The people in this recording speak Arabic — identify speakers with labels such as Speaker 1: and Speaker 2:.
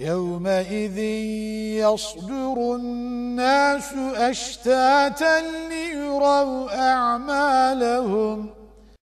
Speaker 1: يومئذ يصدر الناس أشتاتا ليروا أعمالهم